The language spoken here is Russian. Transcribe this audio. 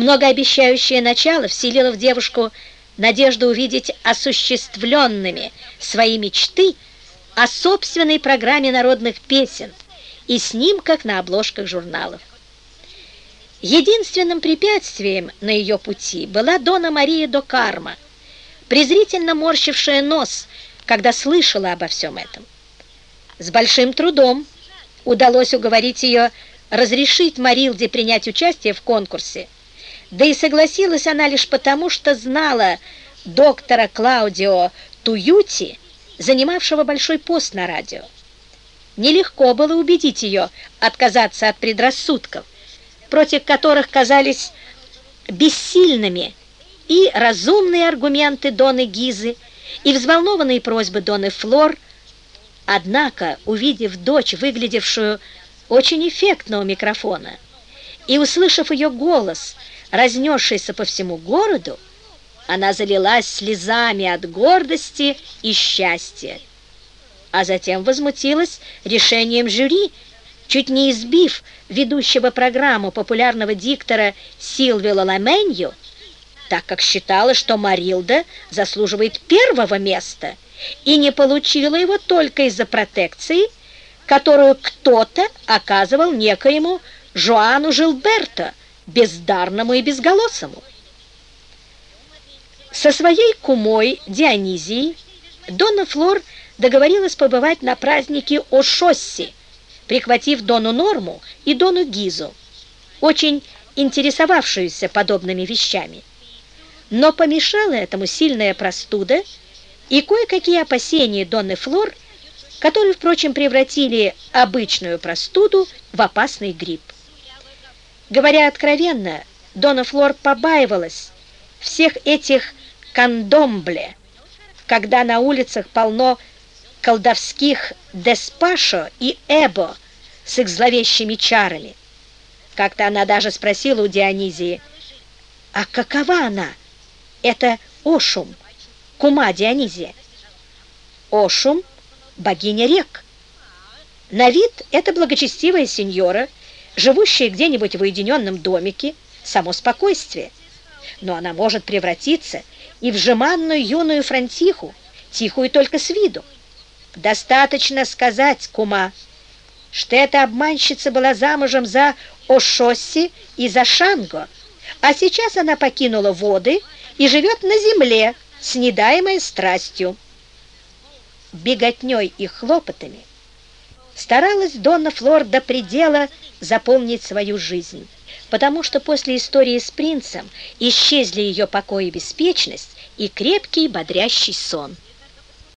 Многообещающее начало вселило в девушку надежду увидеть осуществленными свои мечты о собственной программе народных песен и снимках на обложках журналов. Единственным препятствием на ее пути была Дона Мария до Карма, презрительно морщившая нос, когда слышала обо всем этом. С большим трудом удалось уговорить ее разрешить Марилде принять участие в конкурсе, да и согласилась она лишь потому, что знала доктора Клаудио Туюти, занимавшего большой пост на радио. Нелегко было убедить ее отказаться от предрассудков, против которых казались бессильными и разумные аргументы Доны Гизы, и взволнованные просьбы Доны Флор. Однако, увидев дочь, выглядевшую очень эффектно у микрофона, и услышав ее голос, разнесшийся по всему городу, она залилась слезами от гордости и счастья, а затем возмутилась решением жюри, чуть не избив ведущего программу популярного диктора Силвила Ламенью, так как считала, что Марилда заслуживает первого места и не получила его только из-за протекции, которую кто-то оказывал некоему Жоану Жилберто, бездарному и безголосому. Со своей кумой Дионизией Дона Флор договорилась побывать на празднике Ошосси, прихватив Дону Норму и Дону Гизу, очень интересовавшуюся подобными вещами. Но помешала этому сильная простуда и кое-какие опасения Донны Флор, которые, впрочем, превратили обычную простуду в опасный грипп. Говоря откровенно, Дона Флор побаивалась всех этих кандомбле, когда на улицах полно колдовских Деспашо и Эбо с их зловещими чарами. Как-то она даже спросила у Дионизии, а какова она, это Ошум, кума Дионизия? Ошум – богиня рек. На вид это благочестивая сеньора, живущая где-нибудь в уединенном домике, само спокойствие. Но она может превратиться и в жеманную юную франтиху, тихую только с виду. Достаточно сказать, кума, что эта обманщица была замужем за Ошосси и за Шанго, а сейчас она покинула воды и живет на земле, снедаемой страстью. Беготней и хлопотами старалась Донна Флор до предела заполнить свою жизнь, потому что после истории с принцем исчезли ее покой и беспечность и крепкий бодрящий сон.